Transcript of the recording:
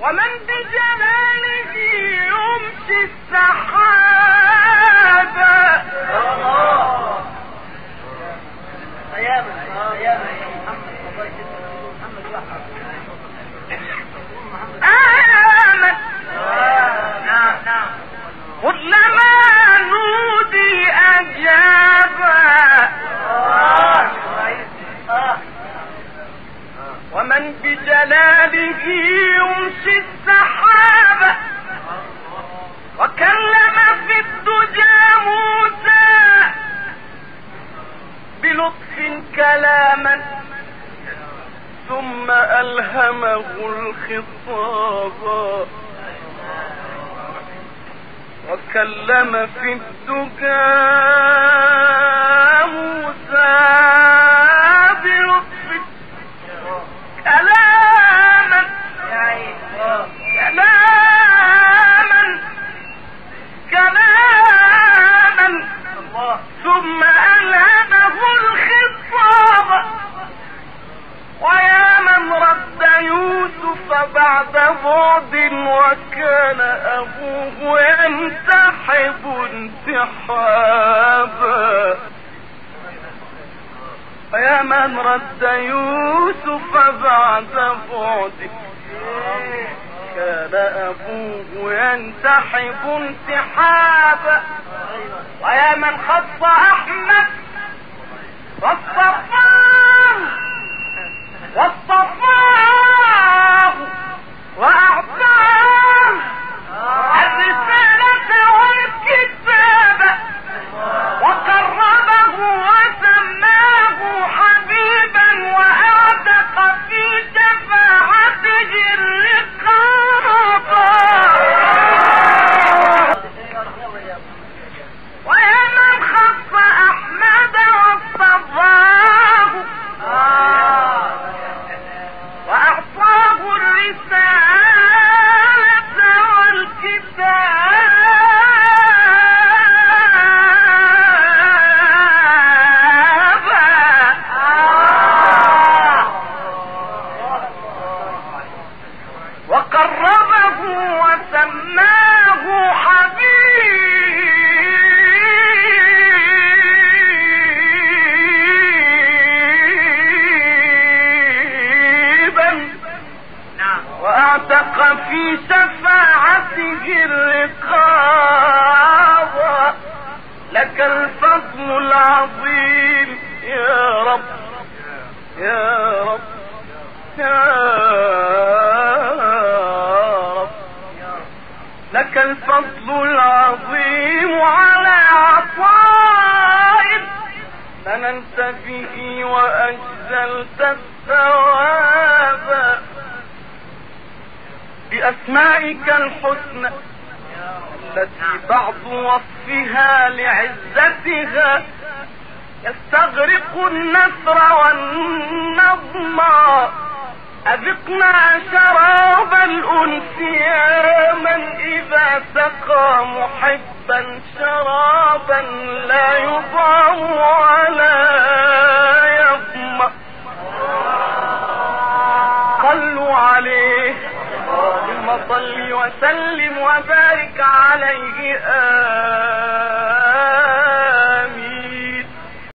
ومن بجلالة يمشي السحاب. يمشي السحاب. وكلم في الدجى موسى بلطف كلاما ثم ألهمه الخطاب. وكلم في الدجى أبوه ينسحب انسحابا ويا من رد يوسف بعد بعد كان أبوه ينسحب انسحابا ويا من خص أحمد واصطفاه وقربه وسماه حبيبا. وأعتق في شفاعته الرقاب. لك الفضل العظيم يا رب يا رب يا رب لك الفضل العظيم على عطائك مننت به وأجزلت الثواب. بأسمائك الحسنى التي بعض وصفها لعزتها يستغرق النثر والنظم. أذقنا شراب من إذا سقى محبا شرابا لا يضام ولا يظمأ صلوا عليه. اللهم صل وسلم وبارك عليه.